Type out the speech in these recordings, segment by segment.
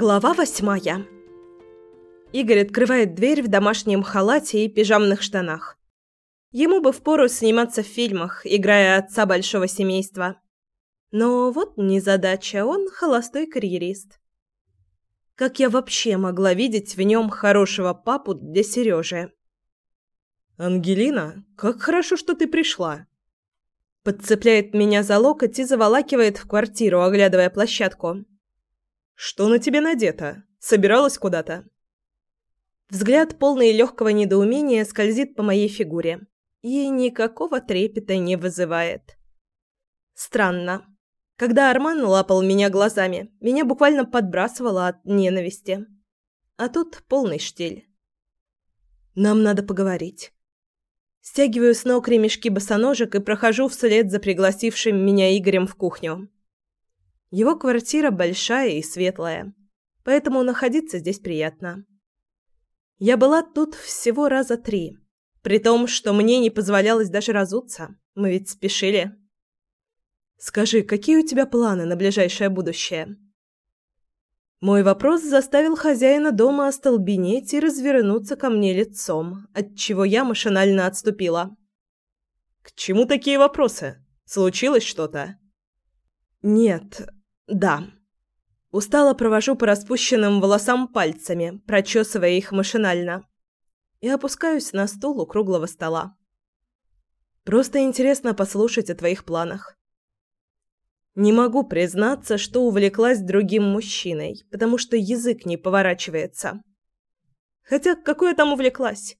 Глава восьмая. Игорь открывает дверь в домашнем халате и пижамных штанах. Ему бы впору сниматься в фильмах, играя отца большого семейства. Но вот незадача, он холостой карьерист. Как я вообще могла видеть в нем хорошего папу для Сережи? «Ангелина, как хорошо, что ты пришла!» Подцепляет меня за локоть и заволакивает в квартиру, оглядывая площадку. «Что на тебе надето? Собиралась куда-то?» Взгляд, полный легкого недоумения, скользит по моей фигуре. И никакого трепета не вызывает. Странно. Когда Арман лапал меня глазами, меня буквально подбрасывало от ненависти. А тут полный штиль. Нам надо поговорить. Стягиваю с ног ремешки босоножек и прохожу вслед за пригласившим меня Игорем в кухню. Его квартира большая и светлая, поэтому находиться здесь приятно. Я была тут всего раза три, при том, что мне не позволялось даже разуться. Мы ведь спешили. Скажи, какие у тебя планы на ближайшее будущее? Мой вопрос заставил хозяина дома остолбенеть и развернуться ко мне лицом, от чего я машинально отступила. К чему такие вопросы? Случилось что-то? Нет, да. Устало провожу по распущенным волосам пальцами, прочесывая их машинально. И опускаюсь на стул у круглого стола. Просто интересно послушать о твоих планах. Не могу признаться, что увлеклась другим мужчиной, потому что язык не поворачивается. Хотя какое там увлеклась?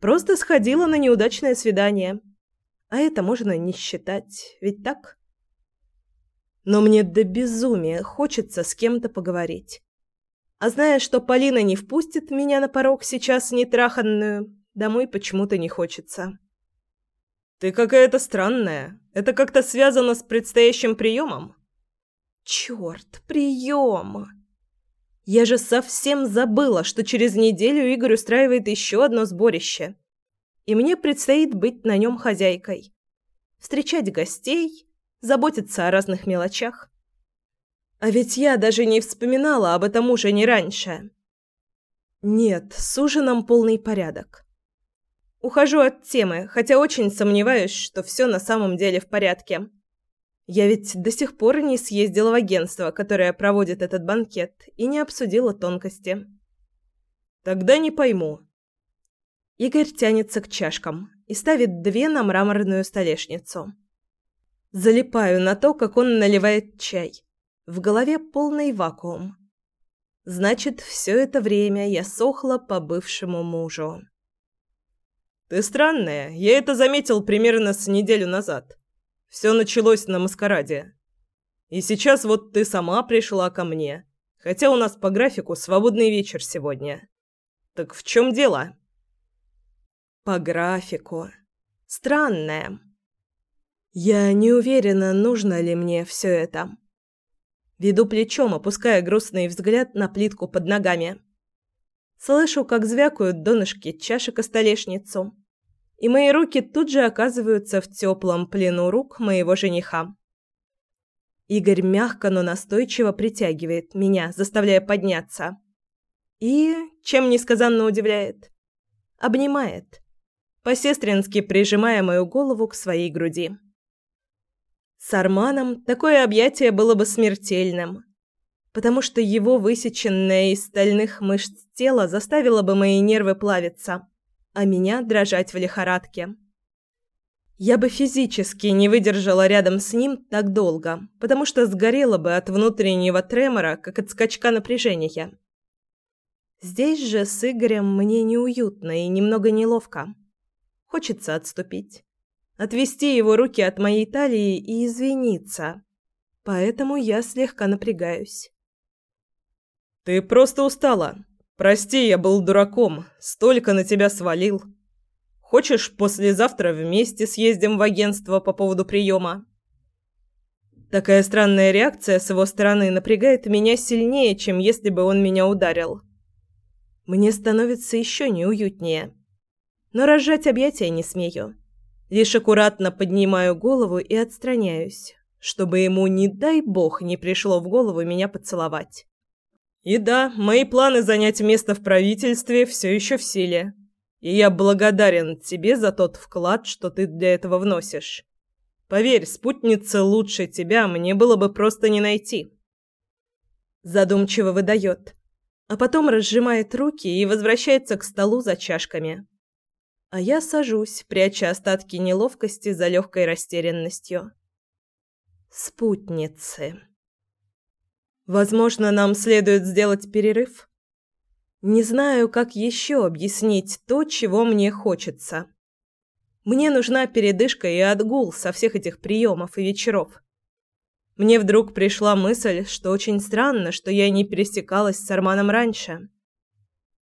Просто сходила на неудачное свидание. А это можно не считать, ведь так? Но мне до безумия хочется с кем-то поговорить. А зная, что Полина не впустит меня на порог сейчас нетраханную, домой почему-то не хочется. «Ты какая-то странная. Это как-то связано с предстоящим приемом?» «Черт, прием!» Я же совсем забыла, что через неделю Игорь устраивает еще одно сборище. И мне предстоит быть на нем хозяйкой. Встречать гостей, заботиться о разных мелочах. А ведь я даже не вспоминала об этом уже не раньше. Нет, с ужином полный порядок. Ухожу от темы, хотя очень сомневаюсь, что все на самом деле в порядке. Я ведь до сих пор не съездила в агентство, которое проводит этот банкет, и не обсудила тонкости. Тогда не пойму. Игорь тянется к чашкам и ставит две на мраморную столешницу. Залипаю на то, как он наливает чай. В голове полный вакуум. Значит, все это время я сохла по бывшему мужу. «Ты странная. Я это заметил примерно с неделю назад. Все началось на маскараде. И сейчас вот ты сама пришла ко мне. Хотя у нас по графику свободный вечер сегодня. Так в чем дело?» «По графику. Странное. Я не уверена, нужно ли мне все это. Веду плечом, опуская грустный взгляд на плитку под ногами. Слышу, как звякают донышки чашек о столешницу, и мои руки тут же оказываются в теплом плену рук моего жениха. Игорь мягко, но настойчиво притягивает меня, заставляя подняться. И, чем несказанно удивляет, обнимает, по-сестрински прижимая мою голову к своей груди. С Арманом такое объятие было бы смертельным, потому что его высеченное из стальных мышц тело заставило бы мои нервы плавиться, а меня дрожать в лихорадке. Я бы физически не выдержала рядом с ним так долго, потому что сгорела бы от внутреннего тремора, как от скачка напряжения. Здесь же с Игорем мне неуютно и немного неловко. Хочется отступить отвести его руки от моей талии и извиниться. Поэтому я слегка напрягаюсь. «Ты просто устала. Прости, я был дураком. Столько на тебя свалил. Хочешь, послезавтра вместе съездим в агентство по поводу приема?» Такая странная реакция с его стороны напрягает меня сильнее, чем если бы он меня ударил. Мне становится еще неуютнее. Но разжать объятия не смею. Лишь аккуратно поднимаю голову и отстраняюсь, чтобы ему, не дай бог, не пришло в голову меня поцеловать. И да, мои планы занять место в правительстве все еще в силе. И я благодарен тебе за тот вклад, что ты для этого вносишь. Поверь, спутницы лучше тебя мне было бы просто не найти. Задумчиво выдает, а потом разжимает руки и возвращается к столу за чашками. А я сажусь, пряча остатки неловкости за легкой растерянностью. Спутницы. Возможно, нам следует сделать перерыв. Не знаю, как еще объяснить то, чего мне хочется. Мне нужна передышка и отгул со всех этих приемов и вечеров. Мне вдруг пришла мысль, что очень странно, что я не пересекалась с Арманом раньше.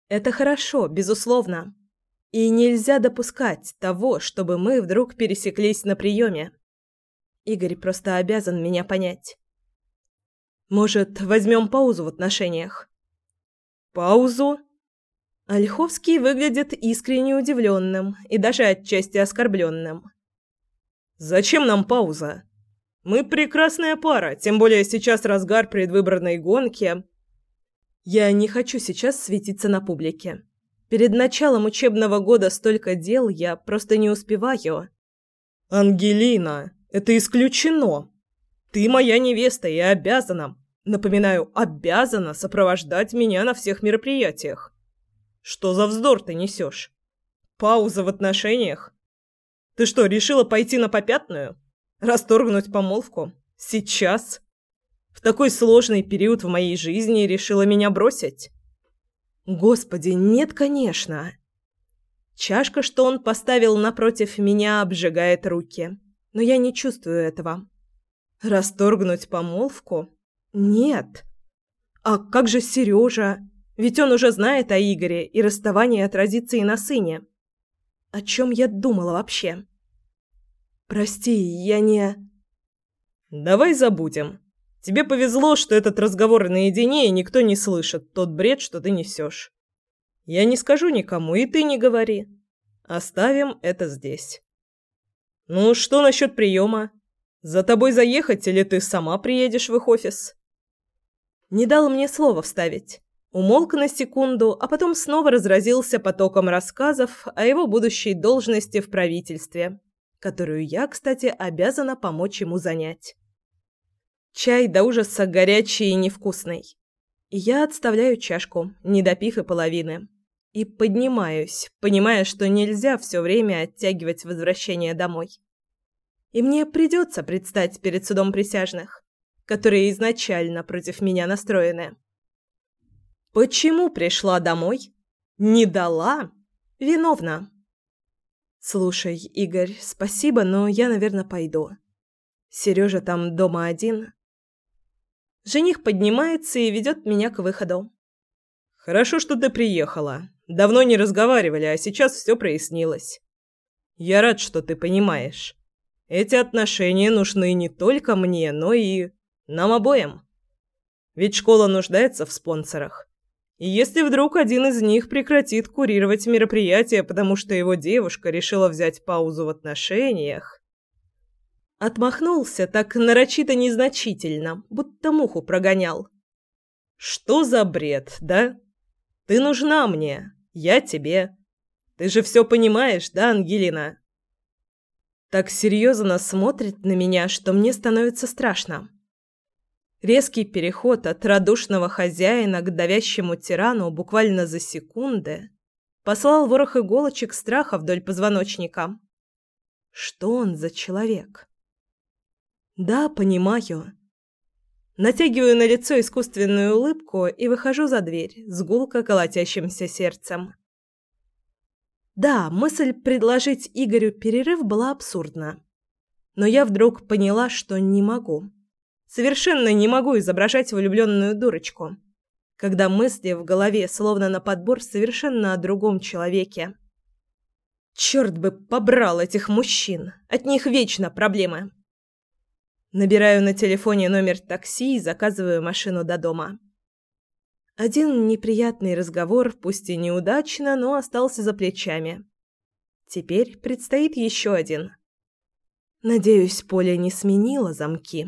Это хорошо, безусловно. И нельзя допускать того, чтобы мы вдруг пересеклись на приеме. Игорь просто обязан меня понять. Может, возьмем паузу в отношениях? Паузу? Ольховский выглядит искренне удивленным и даже отчасти оскорбленным. Зачем нам пауза? Мы прекрасная пара, тем более сейчас разгар предвыборной гонки. Я не хочу сейчас светиться на публике. Перед началом учебного года столько дел, я просто не успеваю. Ангелина, это исключено. Ты моя невеста и обязана, напоминаю, обязана сопровождать меня на всех мероприятиях. Что за вздор ты несешь? Пауза в отношениях? Ты что, решила пойти на попятную? Расторгнуть помолвку? Сейчас? В такой сложный период в моей жизни решила меня бросить? Господи, нет, конечно. Чашка, что он поставил напротив меня, обжигает руки, но я не чувствую этого. Расторгнуть помолвку? Нет. А как же Сережа? Ведь он уже знает о Игоре, и расставание отразится и на сыне. О чем я думала вообще? Прости, я не... Давай забудем. Тебе повезло, что этот разговор наедине, и никто не слышит тот бред, что ты несешь. Я не скажу никому, и ты не говори. Оставим это здесь. Ну, что насчет приема? За тобой заехать или ты сама приедешь в их офис? Не дал мне слова вставить. Умолк на секунду, а потом снова разразился потоком рассказов о его будущей должности в правительстве, которую я, кстати, обязана помочь ему занять. Чай до ужаса горячий и невкусный. Я отставляю чашку, не допив и половины, и поднимаюсь, понимая, что нельзя все время оттягивать возвращение домой и мне придется предстать перед судом присяжных, которые изначально против меня настроены. Почему пришла домой? Не дала? Виновна. Слушай, Игорь, спасибо, но я, наверное, пойду. Сережа там дома один. Жених поднимается и ведет меня к выходу. Хорошо, что ты приехала. Давно не разговаривали, а сейчас все прояснилось. Я рад, что ты понимаешь. Эти отношения нужны не только мне, но и нам обоим. Ведь школа нуждается в спонсорах. И если вдруг один из них прекратит курировать мероприятие, потому что его девушка решила взять паузу в отношениях... Отмахнулся так нарочито незначительно, будто муху прогонял. «Что за бред, да? Ты нужна мне, я тебе. Ты же все понимаешь, да, Ангелина?» так серьезно смотрит на меня, что мне становится страшно. Резкий переход от радушного хозяина к давящему тирану буквально за секунды послал ворох иголочек страха вдоль позвоночника. Что он за человек? Да, понимаю. Натягиваю на лицо искусственную улыбку и выхожу за дверь с гулко колотящимся сердцем. Да, мысль предложить Игорю перерыв была абсурдна. Но я вдруг поняла, что не могу. Совершенно не могу изображать влюбленную дурочку, когда мысли в голове словно на подбор совершенно о другом человеке. Черт бы побрал этих мужчин, от них вечно проблемы. Набираю на телефоне номер такси и заказываю машину до дома. Один неприятный разговор, пусть и неудачно, но остался за плечами. Теперь предстоит еще один. Надеюсь, Поля не сменила замки.